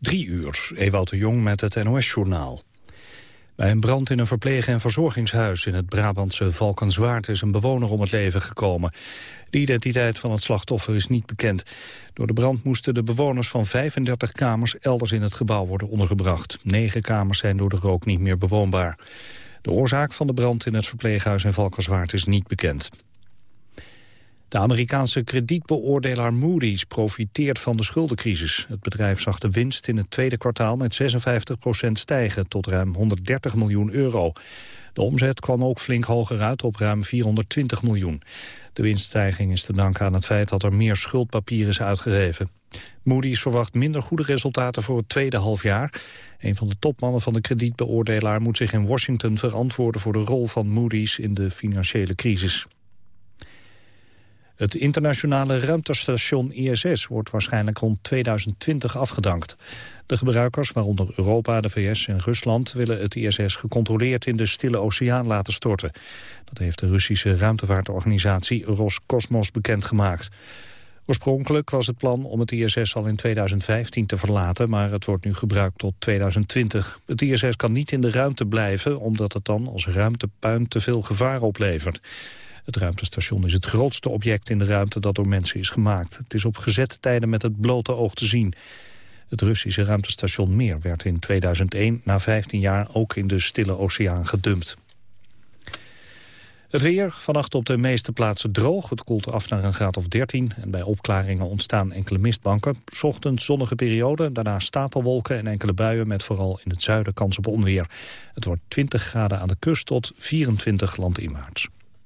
Drie uur, Ewout de Jong met het NOS-journaal. Bij een brand in een verpleeg- en verzorgingshuis in het Brabantse Valkenswaard is een bewoner om het leven gekomen. De identiteit van het slachtoffer is niet bekend. Door de brand moesten de bewoners van 35 kamers elders in het gebouw worden ondergebracht. Negen kamers zijn door de rook niet meer bewoonbaar. De oorzaak van de brand in het verpleeghuis in Valkenswaard is niet bekend. De Amerikaanse kredietbeoordelaar Moody's profiteert van de schuldencrisis. Het bedrijf zag de winst in het tweede kwartaal met 56% stijgen tot ruim 130 miljoen euro. De omzet kwam ook flink hoger uit op ruim 420 miljoen. De winststijging is te danken aan het feit dat er meer schuldpapier is uitgegeven. Moody's verwacht minder goede resultaten voor het tweede halfjaar. Een van de topmannen van de kredietbeoordelaar moet zich in Washington verantwoorden voor de rol van Moody's in de financiële crisis. Het internationale ruimtestation ISS wordt waarschijnlijk rond 2020 afgedankt. De gebruikers, waaronder Europa, de VS en Rusland... willen het ISS gecontroleerd in de Stille Oceaan laten storten. Dat heeft de Russische ruimtevaartorganisatie Roscosmos bekendgemaakt. Oorspronkelijk was het plan om het ISS al in 2015 te verlaten... maar het wordt nu gebruikt tot 2020. Het ISS kan niet in de ruimte blijven... omdat het dan als ruimtepuin te veel gevaar oplevert. Het ruimtestation is het grootste object in de ruimte dat door mensen is gemaakt. Het is op gezette tijden met het blote oog te zien. Het Russische ruimtestation Mir werd in 2001 na 15 jaar ook in de Stille Oceaan gedumpt. Het weer, vannacht op de meeste plaatsen droog. Het koelt af naar een graad of 13 en bij opklaringen ontstaan enkele mistbanken. Ochtend zonnige periode, daarna stapelwolken en enkele buien... met vooral in het zuiden kans op onweer. Het wordt 20 graden aan de kust tot 24 landinwaarts.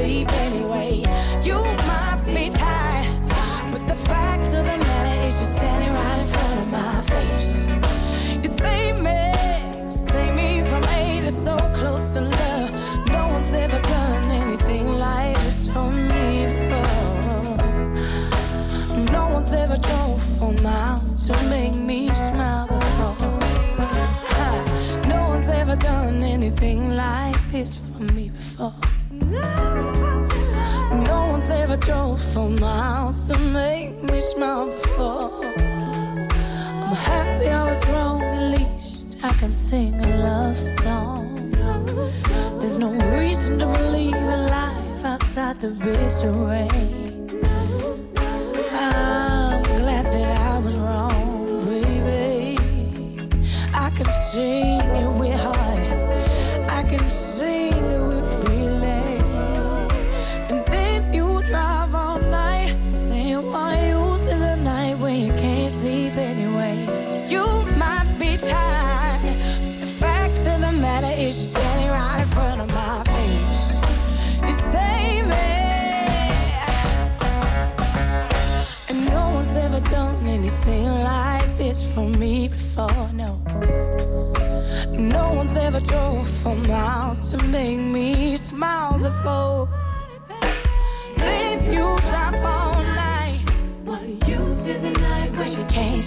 Sleep for miles to make me smile before. I'm happy I was wrong, at least I can sing a love song. There's no reason to believe a life outside the bitter rain.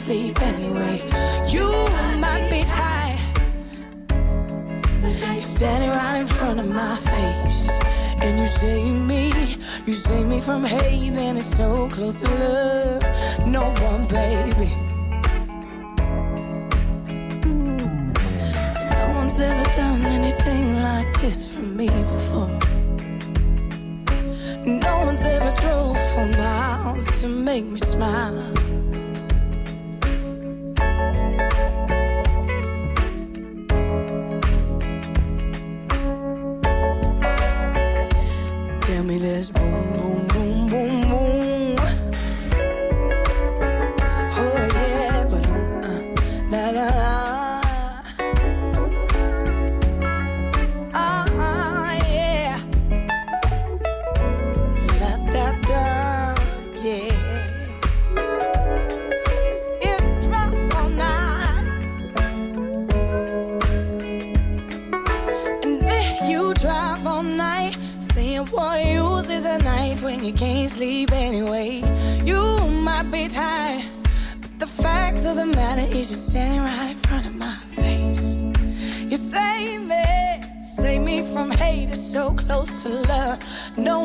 Sleep anyway? You might be tired. You're standing right in front of my face. And you save me, you save me from hate, and it's so close to love. No one, baby. So no one's ever done anything like this for me before. No one's ever drove for miles to make me smile.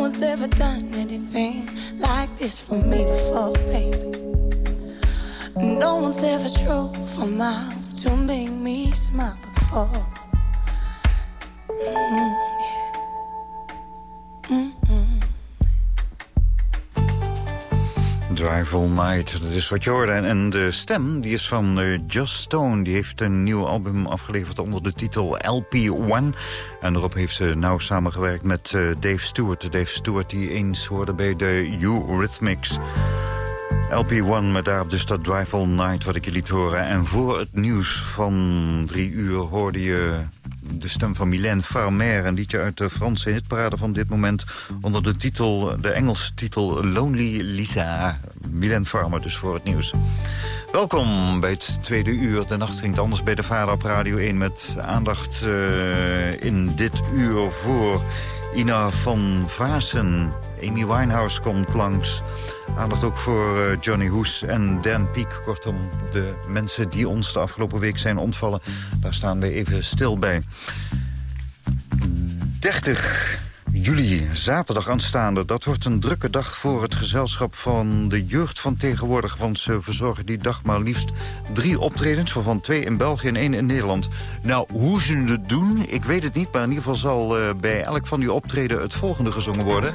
One's ever done anything like this for me before. No one's ever drove for miles to make me smile before. Night, dat is wat je hoorde. En, de stem die is van uh, Just Stone. Die heeft een nieuw album afgeleverd onder de titel LP1. En daarop heeft ze nauw samengewerkt met uh, Dave Stewart. Dave Stewart die eens hoorde bij de Eurythmics. LP1 met daarop dus dat Drive All Night wat ik je liet horen. En voor het nieuws van drie uur hoorde je de stem van Mylène Farmer. Een liedje uit de Franse hitparade van dit moment... onder de titel, de Engelse titel Lonely Lisa. Mylène Farmer dus voor het nieuws. Welkom bij het tweede uur. De nacht ging anders bij de Vader op Radio 1... met aandacht uh, in dit uur voor Ina van Vaassen. Amy Winehouse komt langs. Aandacht ook voor uh, Johnny Hoes en Dan Peek. Kortom, de mensen die ons de afgelopen week zijn ontvallen. Daar staan we even stil bij. 30 juli, zaterdag aanstaande. Dat wordt een drukke dag voor het gezelschap van de jeugd van tegenwoordig. Want ze verzorgen die dag maar liefst drie optredens... waarvan twee in België en één in Nederland. Nou, hoe ze het doen, ik weet het niet... maar in ieder geval zal uh, bij elk van die optreden het volgende gezongen worden.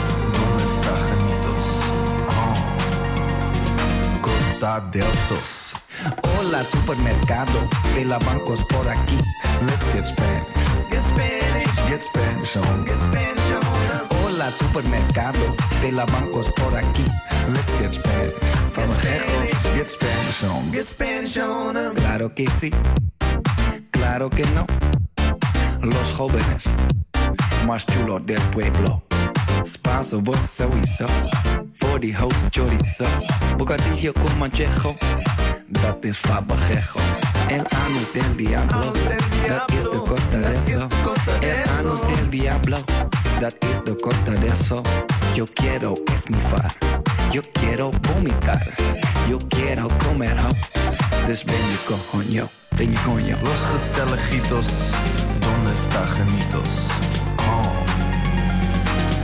donde está genitos? Oh. Costa del Sos. Hola, supermercado de la bancos por aquí. Let's get Spanish. Get Spanish. Get Spanish on. Get Spanish on. Hola, supermercado de la bancos por aquí. Let's get Spanish. Famosejo. Get Spanish on. Get Spanish on. Claro que sí. Claro que no. Los jóvenes más chulos del pueblo. Spazo, vos sowieso. Voor die host chorizo. Bocadillo con manchejo. Dat is fabajejo. El anus del diablo. Dat is de costa de eso. El anus del diablo. dat is de costa del sol. Yo quiero esnifar, yo quiero vomitar, yo quiero comer ho. Dus ben je coño, ben je coño. Los gezelligitos, donde está genitos? Oh.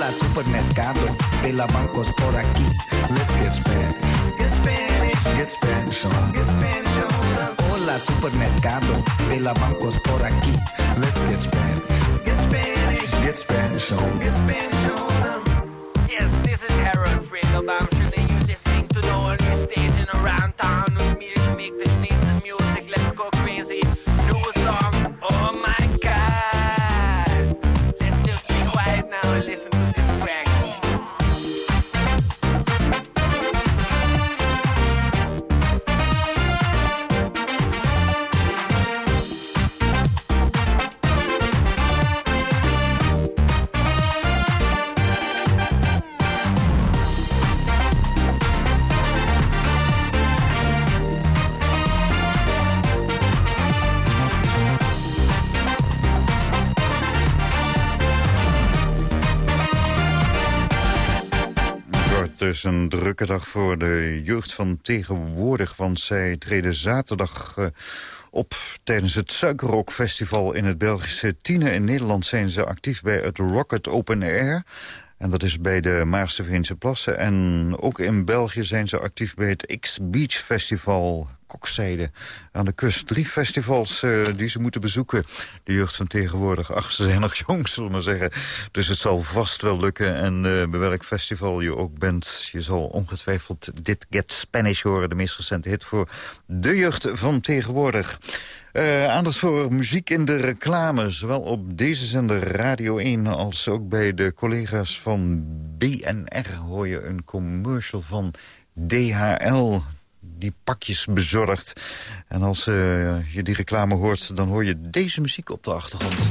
Hola supermercado, de la bancos por aquí. Let's get Spanish. Get Spanish, Get Spanish on. get Spanish on. Hola supermercado, de la bancos por aquí. Let's get Spanish. Get Spanish, Get Spanish on. get Spanish on. Yes, this is Harold Friedelbaum. Should Dus een drukke dag voor de jeugd van tegenwoordig. Want zij treden zaterdag eh, op tijdens het Suikerrock Festival in het Belgische Tiene. In Nederland zijn ze actief bij het Rocket Open Air. En dat is bij de Maarse Plassen. En ook in België zijn ze actief bij het X-Beach Festival Kokzijde aan de kust. Drie festivals eh, die ze moeten bezoeken. De jeugd van tegenwoordig. Ach, ze zijn nog jong, zullen we maar zeggen. Dus het zal vast wel lukken. En eh, bij welk festival je ook bent... je zal ongetwijfeld dit Get Spanish horen. De meest recente hit voor de jeugd van tegenwoordig. Eh, aandacht voor muziek in de reclame. Zowel op deze zender Radio 1 als ook bij de collega's van BNR... hoor je een commercial van DHL die pakjes bezorgt. En als eh, je die reclame hoort, dan hoor je deze muziek op de achtergrond.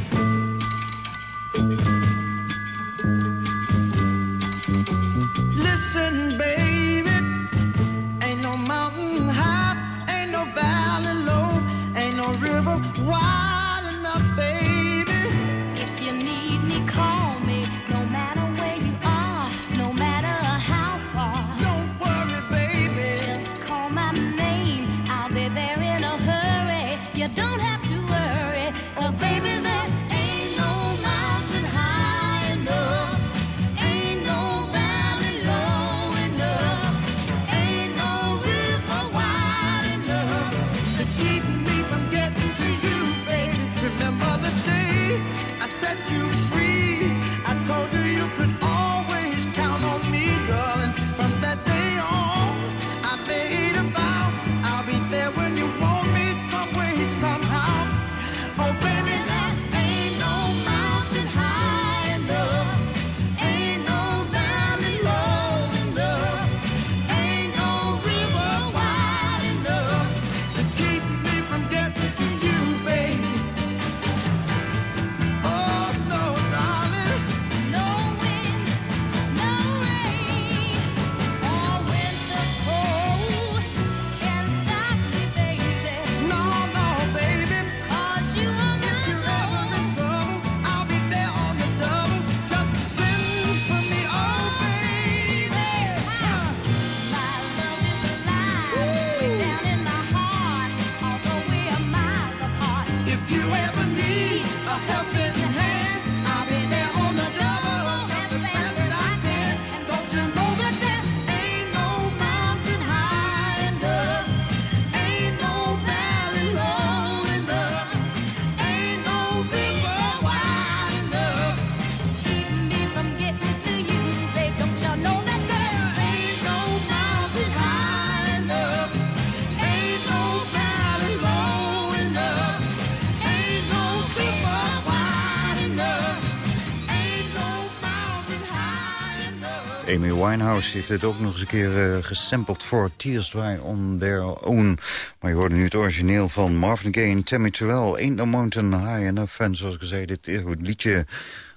Amy Winehouse heeft dit ook nog eens een keer uh, gesampled voor Tears Dry on Their Own. Maar je hoorde nu het origineel van Marvin Gaye en Tammy Terrell. Ain't No Mountain High Enough. En zoals ik zei, dit liedje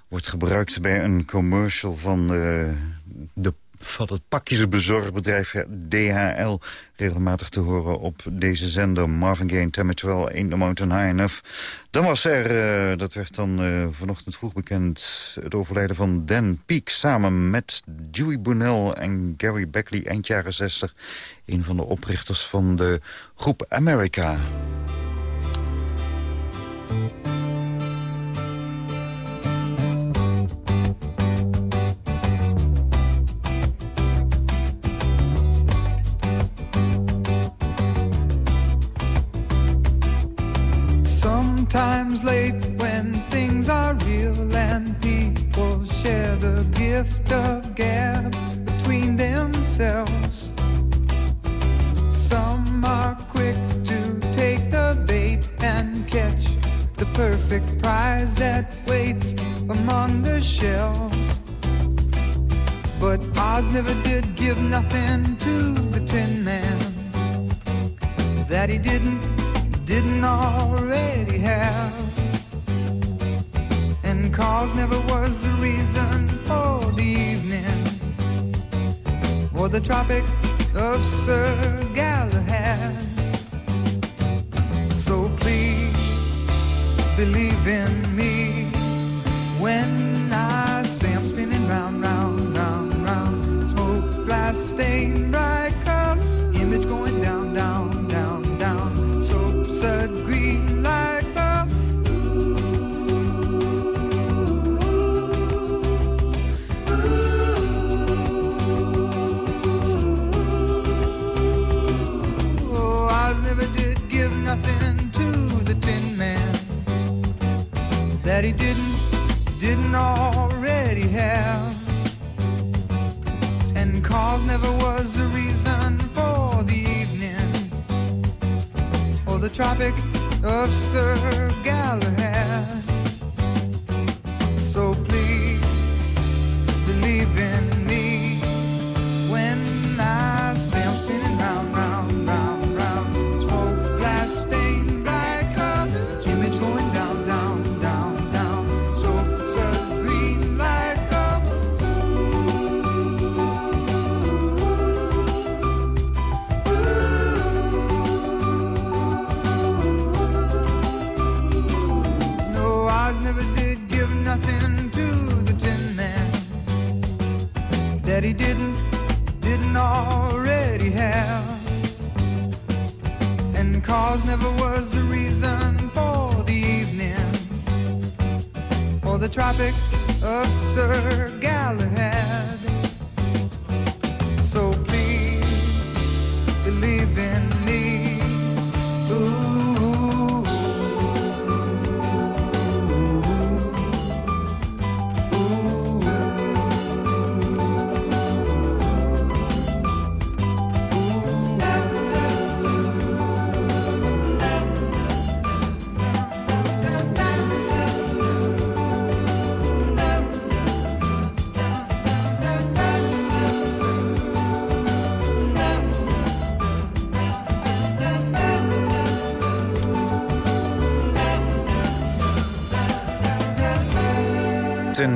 wordt gebruikt bij een commercial van uh, de van het pakjesbezorgbedrijf DHL regelmatig te horen op deze zender. Marvin Gaye, Tammy Terrell, Ain't No Mountain High Enough. Dan was er, uh, dat werd dan uh, vanochtend vroeg bekend... het overlijden van Dan Peek samen met Dewey Bunnell en Gary Beckley eind jaren 60. Een van de oprichters van de groep America. Sometimes late when things are real and people share the gift of gab between themselves. Some are quick to take the bait and catch the perfect prize that waits among the shells. But Oz never did give nothing to the Tin Man that he didn't didn't already have. And cause never was the reason for the evening or the Tropic of Sir Galahad. So please believe in me when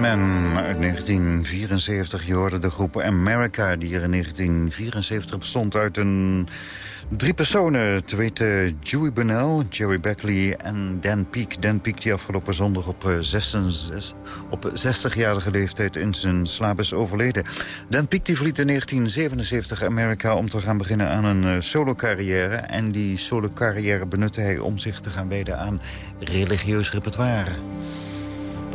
Man uit 1974. Je hoorde de groep America, die er in 1974 bestond uit een drie personen. Te weten Dewey Bunnell, Jerry Beckley en Dan Peek. Dan Peek die afgelopen zondag op, eh, 66 op 60-jarige leeftijd in zijn slaap is overleden. Dan Peek die verliet in 1977 Amerika om te gaan beginnen aan een eh, solo-carrière. En die solo-carrière benutte hij om zich te gaan wijden aan religieus repertoire.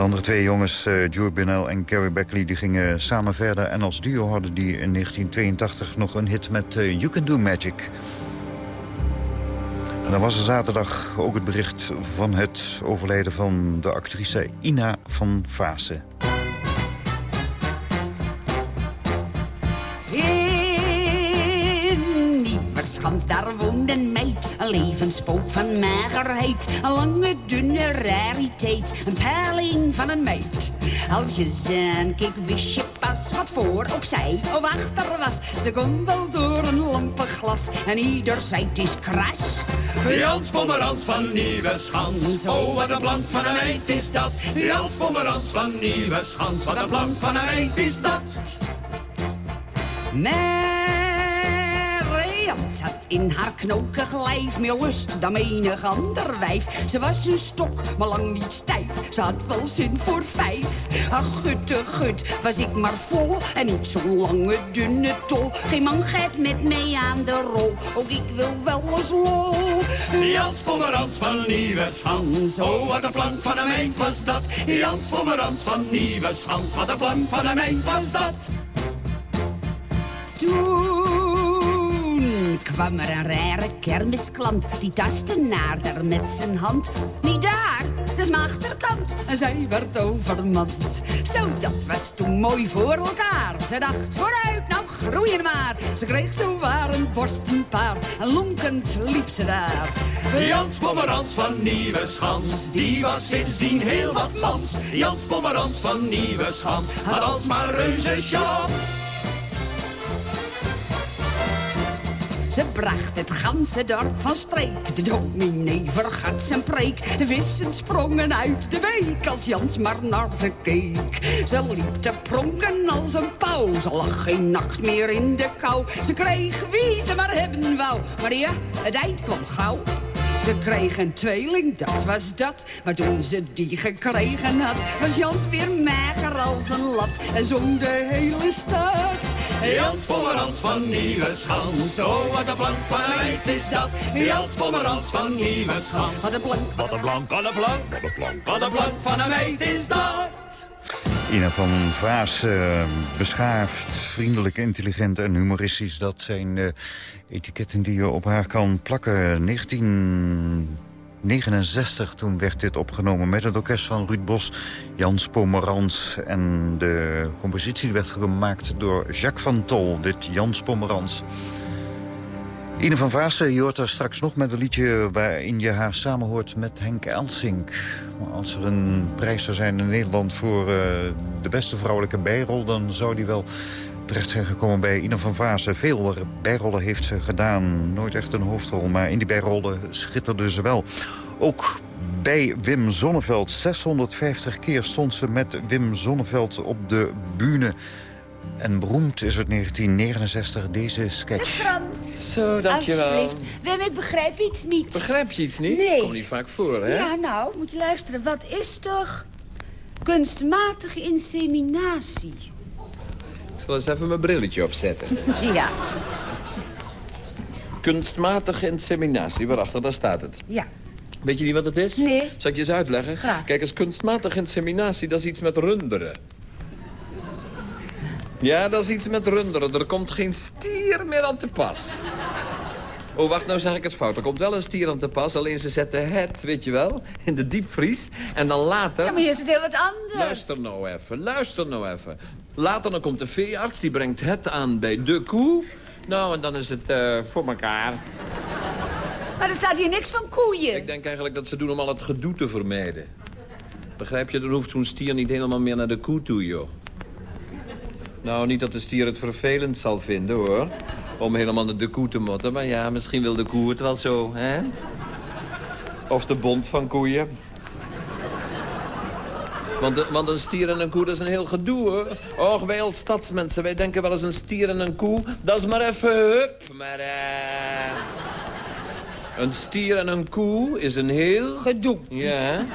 De andere twee jongens, uh, Joe en Gary Beckley, die gingen samen verder. En als duo hadden die in 1982 nog een hit met eh, You Can Do Magic. En dan was er zaterdag ook het bericht van het overlijden van de actrice Ina van Vaassen. Meid. Een levenspook van magerheid. Een lange, dunne rariteit. Een perling van een meid. Als je zaan keek, wist je pas wat voor, opzij of achter was. Ze kon wel door een lampenglas en ieder zei het is kras. Jans Pommerans van Nieuwe Schans. Oh, wat een plank van een meid is dat. Jans Pommerans van Nieuwe Schans. Wat een plank van een meid is dat. Mary Jans had in haar knokig lijf meer lust dan menig ander wijf. Ze was een stok, maar lang niet stijf. Ze had wel zin voor vijf. Ach, gutte gut, was ik maar vol. En niet zo'n lange, dunne tol. Geen man gaat met mee aan de rol. Ook ik wil wel eens lol. Jans Pommerans van Nieuwe Schans. Oh, wat een plank van een meid was dat. Jans Pommerans van Nieuwe Schans. Wat een plank van een meid was dat. Toen kwam er een rare kermisklant. Die tastte naar daar met zijn hand. Niet daar, is mijn achterkant. En zij werd overmand. Zo, dat was toen mooi voor elkaar. Ze dacht vooruit, nou groeien maar. Ze kreeg zo waar een borstenpaar. En lonkend liep ze daar. Jans Pommerans van Nieuwe Schans, die was sindsdien heel wat mans. Jans Pommerans van Nieuwe Schans, had alsmaar reuze chance. Ze bracht het ganse dorp van streek. De dominee vergat zijn preek. De vissen sprongen uit de beek als Jans maar naar ze keek. Ze liep te pronken als een pauw. Ze lag geen nacht meer in de kou. Ze kreeg wie ze maar hebben wou. Maar ja, het eind kwam gauw. Ze kreeg een tweeling, dat was dat. Maar toen ze die gekregen had, was Jans weer mager als een lat. En zong de hele stad. Jans Pommerans van Nieuwe Schans, oh wat een plank van een meid is dat. Jans Pommerans van Nieuwe Schans. Wat een plank, wat een plank, wat een plank, wat een plank, wat een plank van een meid is dat. Ina van Vaas, eh, beschaafd, vriendelijk, intelligent en humoristisch. Dat zijn eh, etiketten die je op haar kan plakken. 1969, toen werd dit opgenomen met het orkest van Ruud Bos, Jans Pomerans. En de compositie werd gemaakt door Jacques van Tol, dit Jans Pomerans. Ine van Vaassen, je hoort er straks nog met een liedje... waarin je haar samenhoort met Henk Elsink. Als er een prijs zou zijn in Nederland voor eh, de beste vrouwelijke bijrol... dan zou die wel terecht zijn gekomen bij Ine van Vaassen. Veel bijrollen heeft ze gedaan, nooit echt een hoofdrol... maar in die bijrollen schitterde ze wel. Ook bij Wim Zonneveld. 650 keer stond ze met Wim Zonneveld op de bühne... En beroemd is het 1969, deze sketch. Zo, dankjewel. Alsjeblieft. Wim, ik begrijp iets niet. Begrijp je iets niet? Nee. Komt niet vaak voor, hè? Ja, nou, moet je luisteren. Wat is toch kunstmatige inseminatie? Ik zal eens even mijn brilletje opzetten. Ja, Kunstmatige inseminatie, waarachter, daar staat het. ja. Weet je niet wat het is? Nee. Zal ik je eens uitleggen? Graag. Kijk, eens kunstmatige inseminatie, dat is iets met runderen. Ja, dat is iets met runderen. Er komt geen stier meer aan te pas. Oh, wacht, nou zeg ik het fout. Er komt wel een stier aan te pas, alleen ze zetten het, weet je wel, in de diepvries. En dan later... Ja, maar hier is het heel wat anders. Luister nou even, luister nou even. Later dan komt de veearts, die brengt het aan bij de koe. Nou, en dan is het eh, voor elkaar. Maar er staat hier niks van koeien. Ik denk eigenlijk dat ze doen om al het gedoe te vermijden. Begrijp je, dan hoeft zo'n stier niet helemaal meer naar de koe toe, joh. Nou, niet dat de stier het vervelend zal vinden, hoor. Om helemaal naar de koe te motten. Maar ja, misschien wil de koe het wel zo, hè? Of de bond van koeien. Want, want een stier en een koe, dat is een heel gedoe, hoor. Och, wij als stadsmensen, wij denken wel eens een stier en een koe. Dat is maar even hup. Maar, eh... Een stier en een koe is een heel... Gedoe. Ja.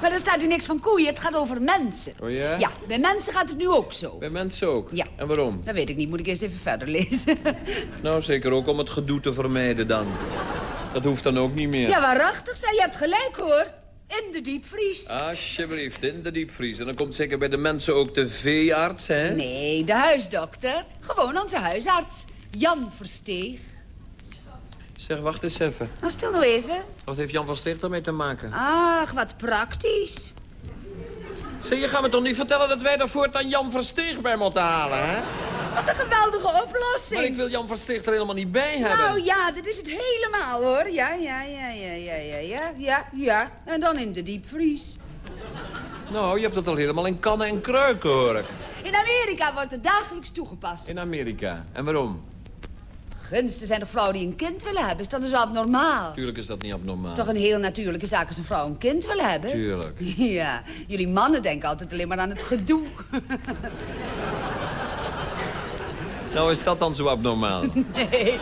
Maar er staat hier niks van koeien. Het gaat over mensen. Oh ja? Ja, bij mensen gaat het nu ook zo. Bij mensen ook? Ja. En waarom? Dat weet ik niet. Moet ik eerst even verder lezen. Nou, zeker ook om het gedoe te vermijden dan. Dat hoeft dan ook niet meer. Ja, waarachtig, zei je hebt gelijk hoor. In de diepvries. Alsjeblieft, in de diepvries. En dan komt zeker bij de mensen ook de veearts, hè? Nee, de huisdokter. Gewoon onze huisarts. Jan Versteeg. Zeg, wacht eens even. Nou, stil nou even. Wat heeft Jan Sticht ermee te maken? Ach, wat praktisch. Zeg, je gaat me toch niet vertellen dat wij daar voortaan Jan Versteeg bij moeten halen, hè? Wat een geweldige oplossing. Maar ik wil Jan Versteeg er helemaal niet bij hebben. Nou ja, dit is het helemaal hoor. Ja, ja, ja, ja, ja, ja, ja, ja, ja. En dan in de diepvries. Nou, je hebt dat al helemaal in kannen en kruiken, hoor ik. In Amerika wordt het dagelijks toegepast. In Amerika. En waarom? Gunst, er zijn toch vrouwen die een kind willen hebben? Is dat dus abnormaal? Tuurlijk is dat niet abnormaal. Het is toch een heel natuurlijke zaak als een vrouw een kind wil hebben? Tuurlijk. Ja, jullie mannen denken altijd alleen maar aan het gedoe. Nou, is dat dan zo abnormaal? Nee,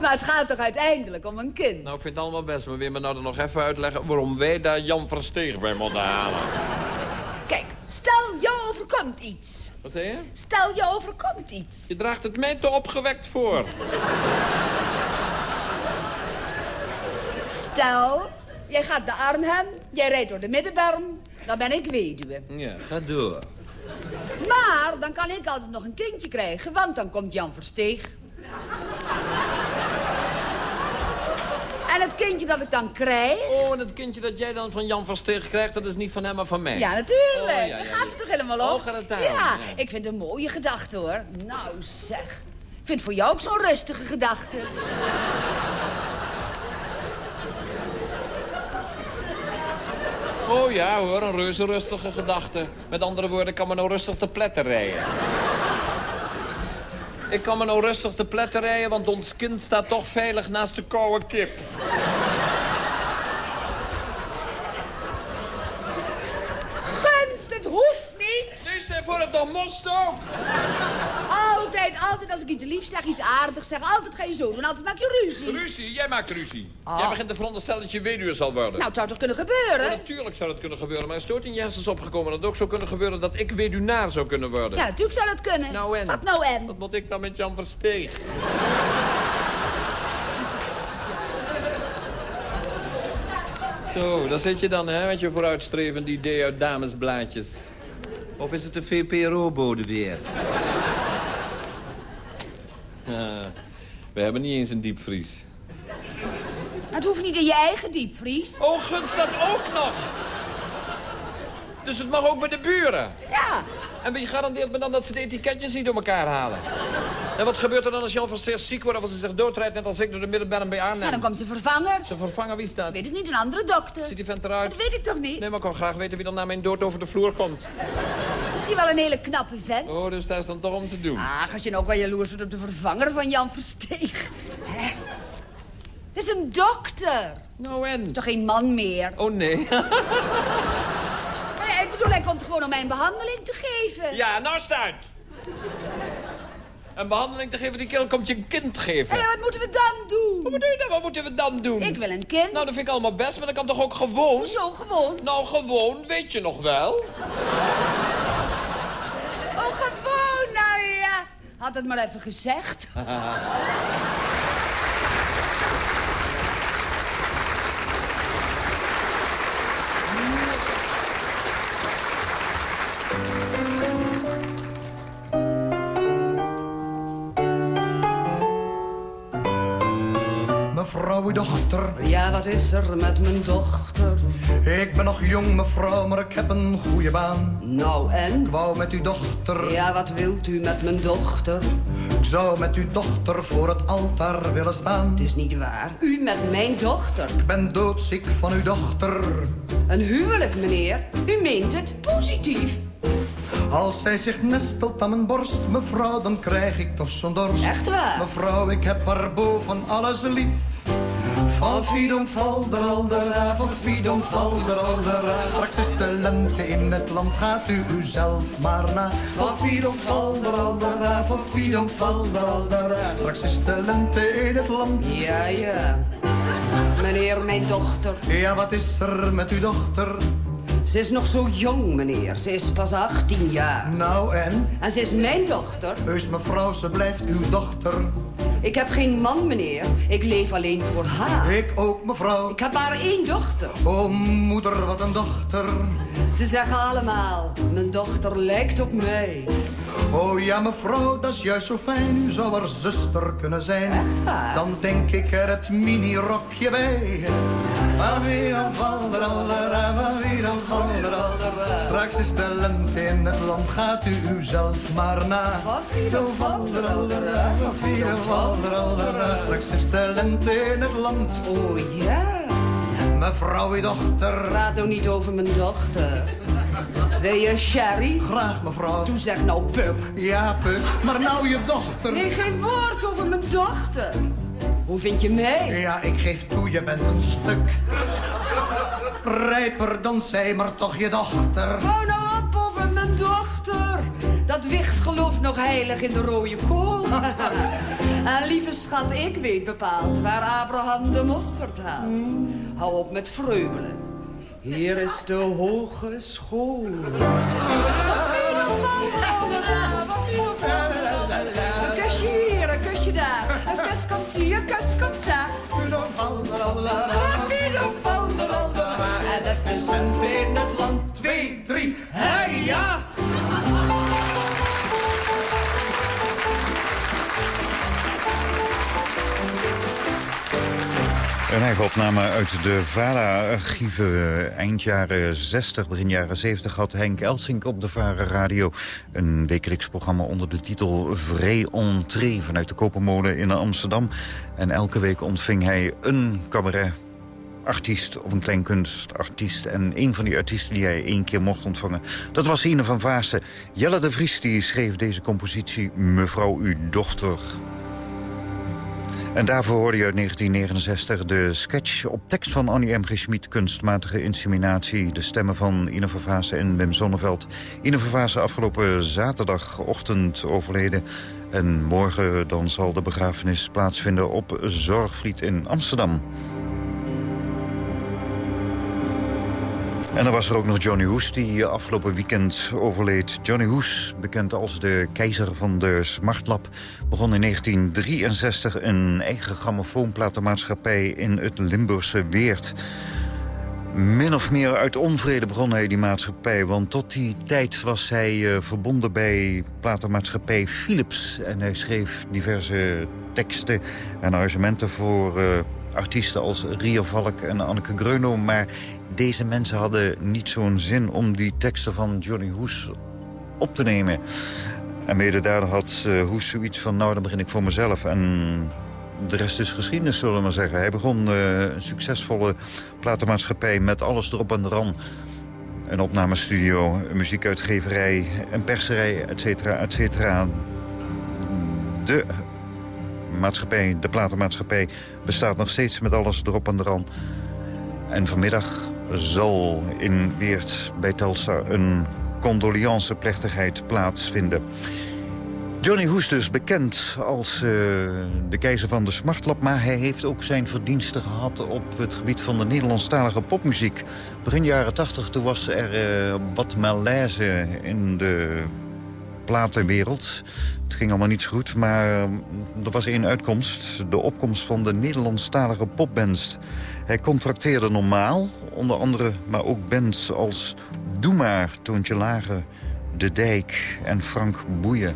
maar het gaat toch uiteindelijk om een kind? Nou, ik vind het allemaal best, maar wil je me nou dan nog even uitleggen... waarom wij daar Jan Versteeg bij moeten halen? Kijk, stel je overkomt iets. Wat zei je? Stel je overkomt iets. Je draagt het mij te opgewekt voor. Stel, jij gaat naar Arnhem, jij rijdt door de Middenberm, dan ben ik weduwe. Ja, ga door. Maar dan kan ik altijd nog een kindje krijgen, want dan komt Jan Versteeg. En het kindje dat ik dan krijg... Oh, en het kindje dat jij dan van Jan Versteeg krijgt... dat is niet van hem, maar van mij. Ja, natuurlijk. Oh, ja, Daar gaat het toch helemaal om? Oh, gaat het daarom? Ja, Ja. ik vind het een mooie gedachte, hoor. Nou, zeg. Ik vind het voor jou ook zo'n rustige gedachte. Oh ja hoor, een reuze rustige gedachte. Met andere woorden, ik kan me nou rustig te pletten rijden. Ik kan me nou rustig te pletten rijden, want ons kind staat toch veilig naast de koude kip. Gunst, het hoeft niet. Zie je voor het nog most ook? Altijd, altijd als ik iets liefs zeg, iets aardigs zeg, altijd ga je zo doen. Altijd maak je ruzie. Ruzie, jij maakt ruzie. Ah. Jij begint te veronderstellen dat je weduwe zal worden. Nou, het zou toch kunnen gebeuren? Ja, natuurlijk zou dat kunnen gebeuren, maar er is stoot in je hersens opgekomen dat het ook zou kunnen gebeuren dat ik weduwnaar zou kunnen worden. Ja, natuurlijk zou dat kunnen. Nou en? Wat nou en? Wat moet ik dan met Jan Versteeg? Zo, daar zit je dan, hè, met je vooruitstrevend idee uit damesblaadjes. Of is het de VPRO-bode weer? Ah, we hebben niet eens een diepvries. Het hoeft niet in je eigen diepvries. Oh, gunst dat ook nog! Dus het mag ook bij de buren? Ja. En wie garandeert me dan dat ze de etiketjes niet door elkaar halen? En wat gebeurt er dan als Jan Versteeg ziek wordt... of als ze zich doodrijdt, net als ik, door de middenberm bij Arnhem? Maar dan komt ze vervanger. Ze vervangen wie staat? Weet ik niet, een andere dokter. Ziet die vent eruit? Dat weet ik toch niet? Nee, maar ik wil graag weten wie dan na mijn dood over de vloer komt. Misschien wel een hele knappe vent. Oh, dus daar is dan toch om te doen. Ach, als je nou ook wel jaloers wordt op de vervanger van Jan Versteeg. Hè? Het is een dokter. Nou en? Toch geen man meer. Oh nee. Ik bedoel, hij komt gewoon om mij een behandeling te geven. ja, nou stuit. Een behandeling te geven, die keel komt je een kind geven. Hé, wat moeten we dan doen? Wat bedoel je dan? Wat moeten we dan doen? Ik wil een kind. Nou, dat vind ik allemaal best, maar dat kan toch ook gewoon? Hoezo gewoon? Nou, gewoon, weet je nog wel? Oh, gewoon, nou ja. Had het maar even gezegd. wat is er met mijn dochter? Ik ben nog jong, mevrouw, maar ik heb een goede baan. Nou, en? Ik wou met uw dochter. Ja, wat wilt u met mijn dochter? Ik zou met uw dochter voor het altaar willen staan. Het is niet waar. U met mijn dochter? Ik ben doodziek van uw dochter. Een huwelijk, meneer. U meent het positief. Als zij zich nestelt aan mijn borst, mevrouw, dan krijg ik toch zo'n dorst. Echt waar? Mevrouw, ik heb haar boven alles lief. Van Fiedom Valderaldera, van Fiedom Valderaldera. Straks is de lente in het land, gaat u uzelf maar na. Van Fiedom Valderaldera, van Fiedom Valderaldera. Straks is de lente in het land. Ja, ja. Meneer, mijn dochter. Ja, wat is er met uw dochter? Ze is nog zo jong, meneer. Ze is pas 18 jaar. Nou en? En ze is mijn dochter. Heus mevrouw, ze blijft uw dochter. Ik heb geen man, meneer. Ik leef alleen voor haar. Ik ook, mevrouw. Ik heb maar één dochter. Oh, moeder, wat een dochter. Ze zeggen allemaal, mijn dochter lijkt op mij. Oh ja, mevrouw, dat is juist zo fijn. U zou haar zuster kunnen zijn. Dan denk ik er het mini-rokje bij. Straks is de lente in het land, gaat u uzelf maar na. Aldera. Straks is de lente in het land. Oh ja. Mevrouw, uw dochter. Praat nou niet over mijn dochter. Wil je sherry? Graag, mevrouw. Toen zeg nou Puk. Ja, Puk, maar nou je dochter. Nee, geen woord over mijn dochter. Hoe vind je mij? Ja, ik geef toe, je bent een stuk. Rijper dan zij, maar toch je dochter. Hou nou Dat wicht gelooft nog heilig in de rode kool. en lieve schat, ik weet bepaald waar Abraham de mosterd haalt. Hou op met vreubelen. Hier is de hogeschool. Een kusje hier, een kusje daar. Een kus komt zie, een kus komt daar. En het is lente in het land. Twee, drie, hey ja! Een eigen opname uit de VARA-archieven. Eind jaren 60, begin jaren 70 had Henk Elsink op de VARA Radio... een wekelijks programma onder de titel Vrij Entrée... vanuit de Kopermolen in Amsterdam. En elke week ontving hij een cabaret artiest of een kleinkunstartiest. En een van die artiesten die hij één keer mocht ontvangen... dat was Ine van Vaassen. Jelle de Vries die schreef deze compositie Mevrouw uw dochter... En daarvoor hoorde je uit 1969 de sketch op tekst van Annie M. G. Kunstmatige inseminatie, de stemmen van Ine Vervaassen en Wim Sonneveld. Ine Vervaassen afgelopen zaterdagochtend overleden. En morgen dan zal de begrafenis plaatsvinden op Zorgvliet in Amsterdam. En dan was er ook nog Johnny Hoes, die afgelopen weekend overleed. Johnny Hoes, bekend als de keizer van de Smartlab... begon in 1963 een eigen grammofoonplatenmaatschappij... in het Limburgse Weert. Min of meer uit onvrede begon hij die maatschappij... want tot die tijd was hij eh, verbonden bij platenmaatschappij Philips... en hij schreef diverse teksten en arrangementen voor... eh, artiesten als Ria Valk en Anneke Greuno... maar deze mensen hadden niet zo'n zin om die teksten van Johnny Hoes op te nemen. En mede daardoor had eh, Hoes zoiets van, nou, dan begin ik voor mezelf. En de rest is geschiedenis, zullen we maar zeggen. Hij begon eh, een succesvolle platenmaatschappij met alles erop en eraan. Een opnamestudio, een muziekuitgeverij, een perserij, et cetera, et cetera. De maatschappij, de platenmaatschappij, bestaat nog steeds met alles erop en eraan. En vanmiddag zal in Weert bij Telstar een condoleanceplechtigheid plaatsvinden. Johnny Hoes dus bekend als uh, de keizer van de smartlap... maar hij heeft ook zijn verdiensten gehad op het gebied van de Nederlandstalige popmuziek. Begin jaren tachtig toen was er uh, wat malaise in de platenwereld. Het ging allemaal niet zo goed, maar er was één uitkomst. De opkomst van de Nederlandstalige popbands. Hij contracteerde normaal, onder andere, maar ook bands als Doe maar, Toontje Lager, De Dijk en Frank Boeien.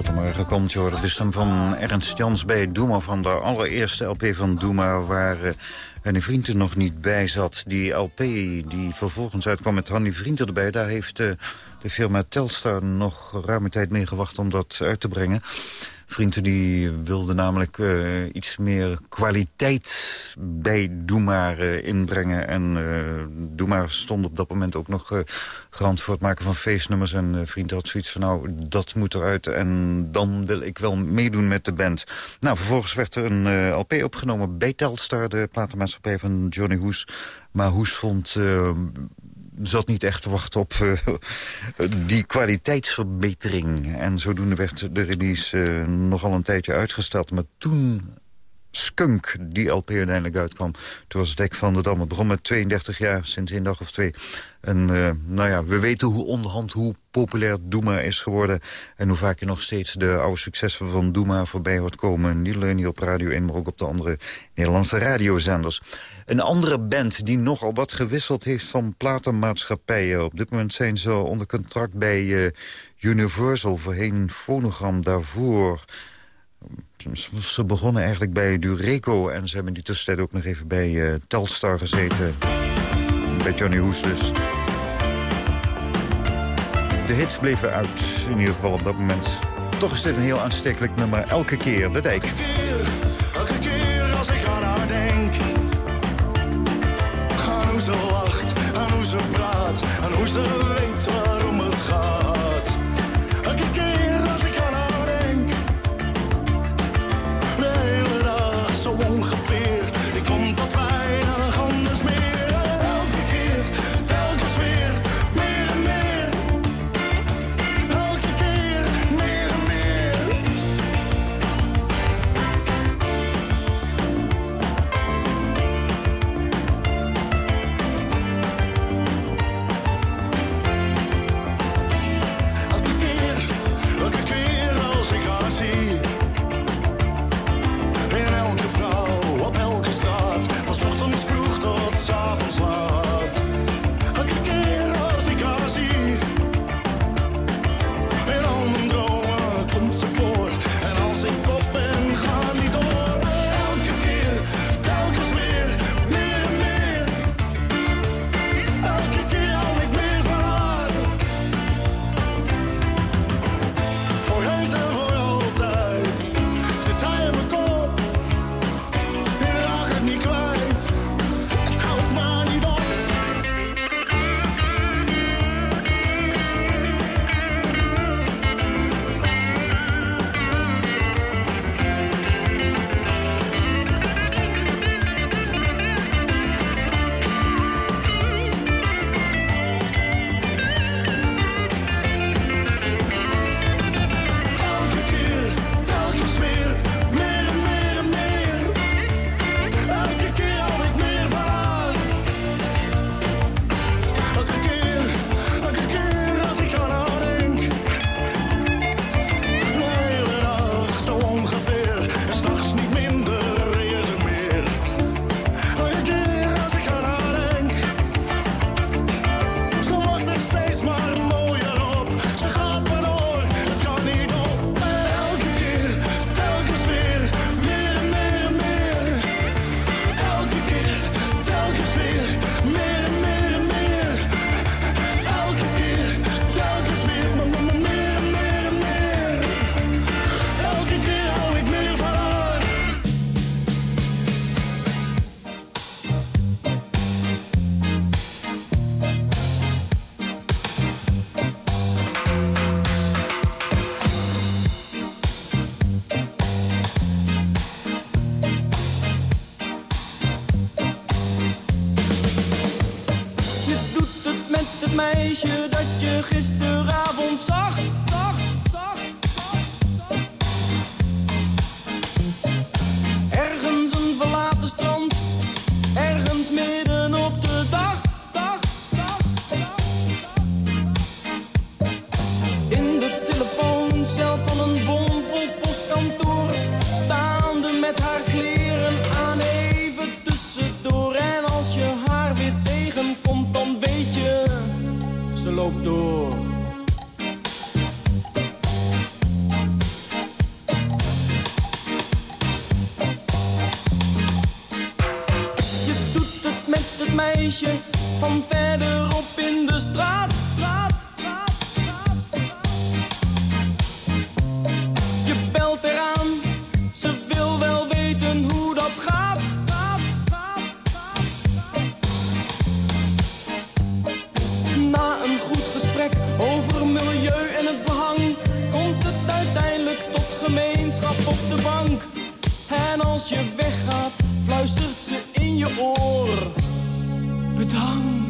Tot er morgen komt, joh. Dat is dan van Ernst Jans bij Doema... van de allereerste LP van Doema... waar uh, Henny Vriend er nog niet bij zat. Die LP die vervolgens uitkwam met Hanny Vriend erbij... daar heeft uh, de firma Telstar nog ruime tijd mee gewacht om dat uit te brengen. Vrienden die wilden namelijk uh, iets meer kwaliteit bij Doe Maar uh, inbrengen. En uh, Doe Maar stond op dat moment ook nog uh, garant voor het maken van feestnummers. En Vrienden had zoiets van, nou, dat moet eruit. En dan wil ik wel meedoen met de band. Nou, vervolgens werd er een LP opgenomen bij Telstar, de platenmaatschappij van Johnny Hoes. Maar Hoes vond zat niet echt te wachten op uh, die kwaliteitsverbetering. En zodoende werd de release uh, nogal een tijdje uitgesteld. Maar toen Skunk, die LP uiteindelijk uitkwam... toen was het dek van de Dam. Het begon met 32 jaar, sinds een dag of twee. En uh, nou ja, we weten hoe onderhand, hoe populair Doema is geworden... en hoe vaak je nog steeds de oude successen van Doema voorbij hoort komen. Niet alleen hier op Radio 1, maar ook op de andere Nederlandse radiozenders. Een andere band die nogal wat gewisseld heeft van platenmaatschappijen. Op dit moment zijn ze onder contract bij uh, Universal, voorheen Phonogram daarvoor... Ze begonnen eigenlijk bij Dureco en ze hebben in die tussentijd ook nog even bij uh, Telstar gezeten. Bij Johnny Hoes dus. De hits bleven uit, in ieder geval op dat moment. Toch is dit een heel aanstekelijk nummer, elke keer, De Dijk. Elke keer als ik aan haar denk hoe ze lacht, aan hoe ze praat Aan hoe ze weet 就当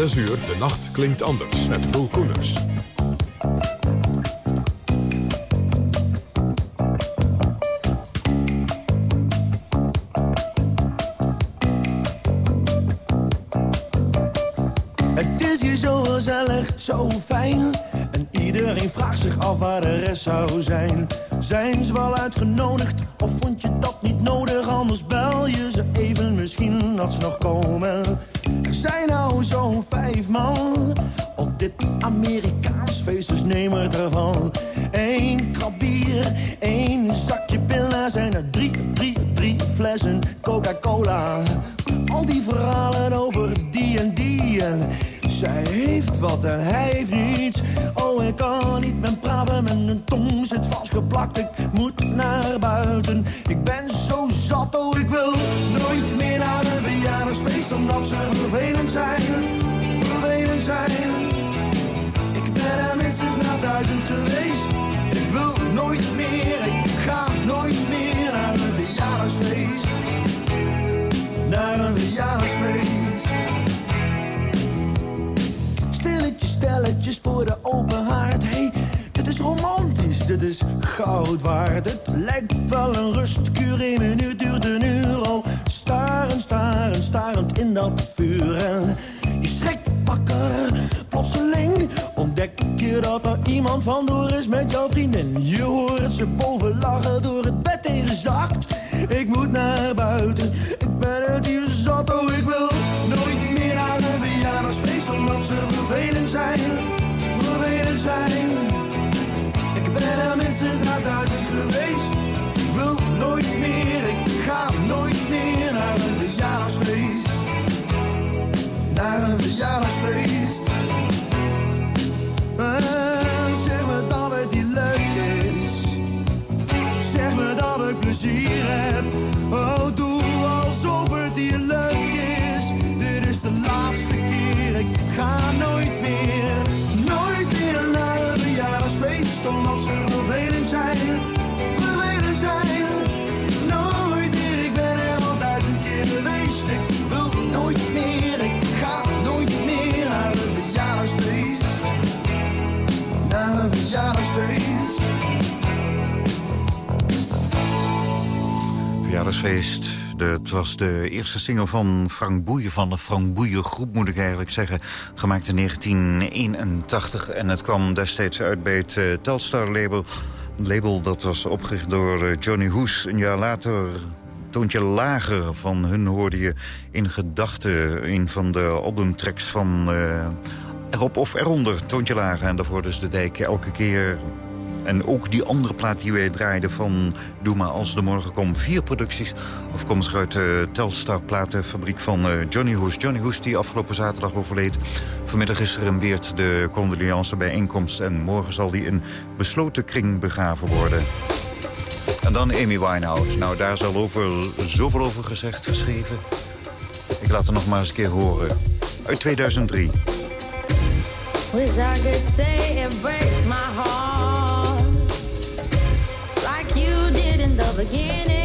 6 uur, de nacht klinkt anders met Roel Het is hier zo gezellig, zo fijn. En iedereen vraagt zich af waar de rest zou zijn. Zijn ze wel uitgenodigd? ik wil nooit meer naar een verjaardagsfeest omdat ze vervelend zijn, vervelend zijn. Ik ben er minstens naar duizend geweest. Ik wil nooit meer, ik ga nooit meer naar een verjaardagsfeest, naar een verjaardagsfeest. Stilletjes, stelletjes voor de open romantisch, dit is goud waard. Het lijkt wel een rustkuur, een minuut duurt een uur. al. Starend, staren, starend in dat vuur. En je schrikt wakker, plotseling ontdek je dat er iemand vandoor is met jouw vriendin. Je hoort ze boven lachen, door het bed ingezakt. Ik moet naar buiten, ik ben het hier zat, oh ik wil nooit meer naar een verjaardagsfeest, omdat ze vervelend zijn, vervelend zijn. Ik ben er minstens naar duizend geweest. Ik wil nooit meer, ik ga nooit meer naar een verjaardagsfeest. Naar een verjaardagsfeest. Eh, zeg me dat het niet leuk is. Zeg me dat ik plezier heb. Oh, omdat ze vervelend zijn. Vervelend zijn. Nooit meer, ik ben er al duizend keer geweest. Ik wil nooit meer, ik ga nooit meer naar een verjaardagsfeest. Naar een verjaardagsfeest. Verjaardagsfeest. Het was de eerste single van Frank Boeien, van de Frank Boeien groep moet ik eigenlijk zeggen. Gemaakt in 1981 en het kwam destijds uit bij het eh, Telstar label. label. Dat was opgericht door eh, Johnny Hoes. Een jaar later toontje lager van hun hoorde je in gedachten een van de albumtracks van eh, Erop of Eronder, toontje lager. En daarvoor dus de dijk elke keer en ook die andere plaat die wij draaiden van Doe als de morgen komt. Vier producties afkomstig uit de Telstar platenfabriek van eh, Johnny Hoes. Johnny Hoes die afgelopen zaterdag overleed. Vanmiddag is er in Weert de condoleance bijeenkomst. En morgen zal die in besloten kring begraven worden. En dan Amy Winehouse. Nou, daar is al over, zoveel over gezegd, geschreven. Ik laat het nog maar eens een keer horen. Uit 2003. Wish I say it breaks my heart the beginning.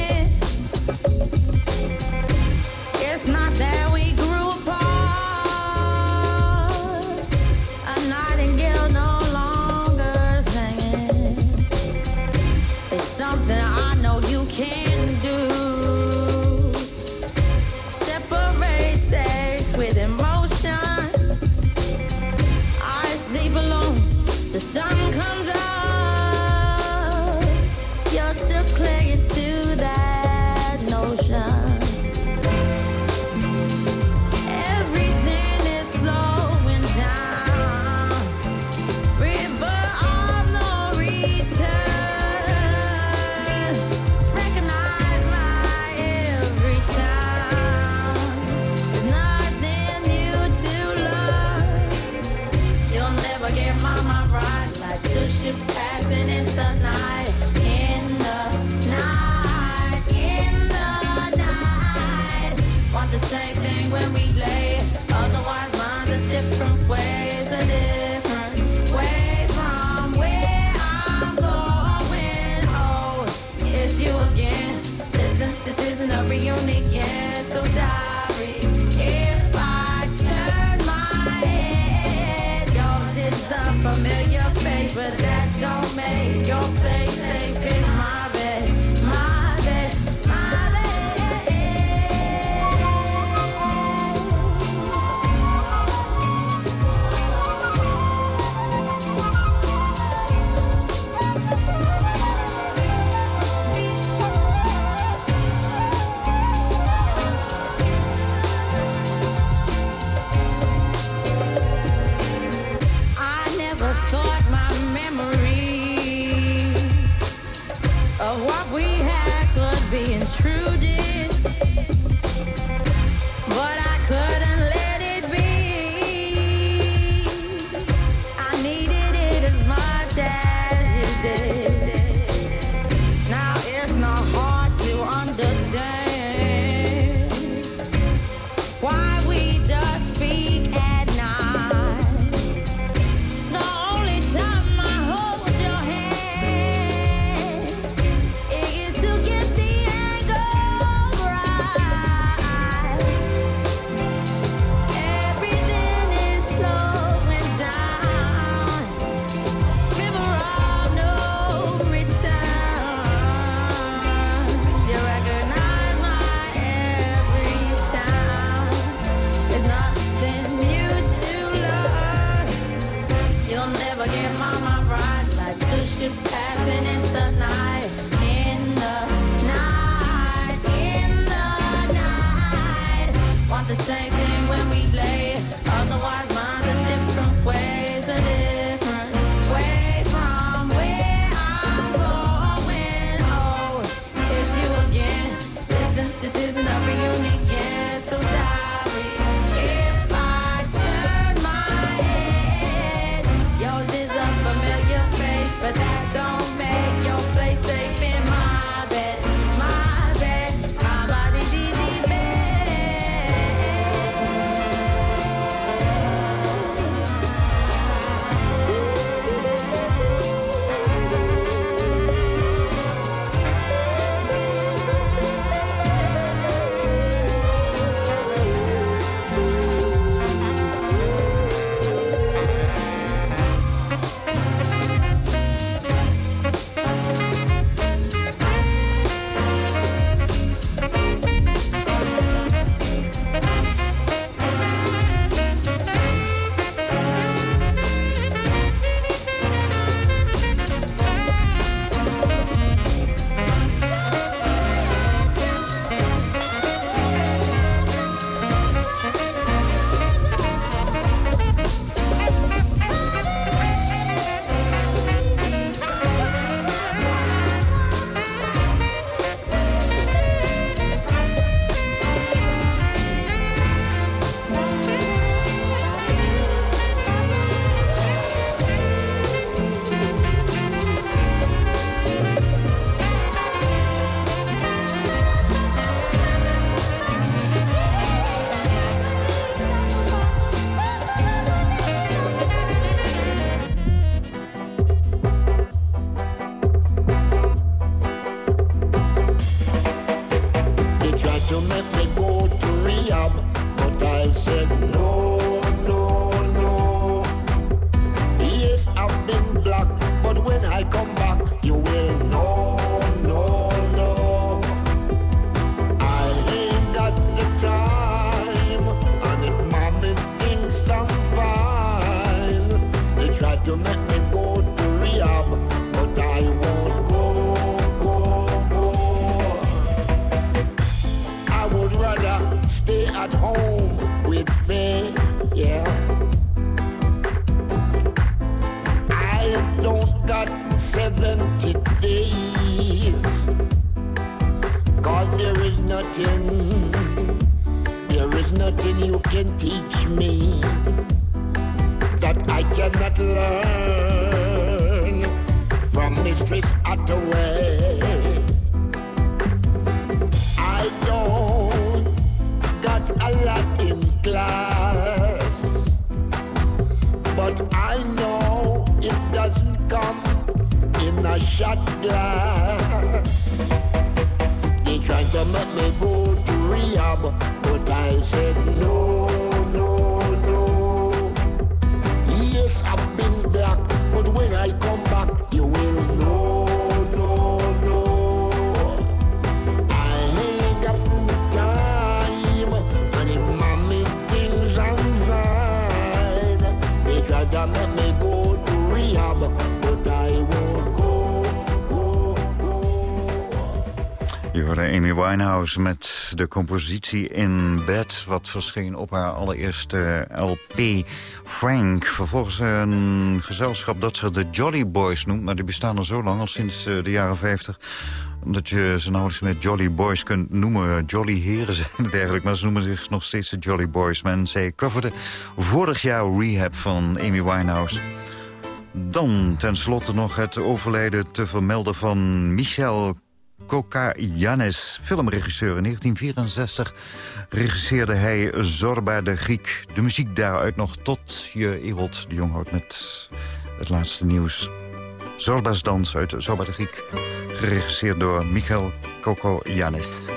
like two ships passing in the night. In the night, in the night. Want the same. Rehab, but I won't go. Je hoorde Amy Winehouse met de compositie In Bed... wat verscheen op haar allereerste LP Frank. Vervolgens een gezelschap dat ze de Jolly Boys noemt... maar die bestaan al zo lang, al sinds eh, de jaren 50 omdat je ze nauwelijks met Jolly Boys kunt noemen. Jolly heren zijn dergelijke, maar ze noemen zich nog steeds de Jolly Boys. Men zij coverde vorig jaar Rehab van Amy Winehouse. Dan tenslotte nog het overlijden te vermelden van Michel Kokayanis, filmregisseur. In 1964 regisseerde hij Zorba de Griek. De muziek daaruit nog tot je Ewold de Jong houdt met het laatste nieuws. Zorba's Dans uit Zorba de Griek, geregisseerd door Michael Kokoyanis.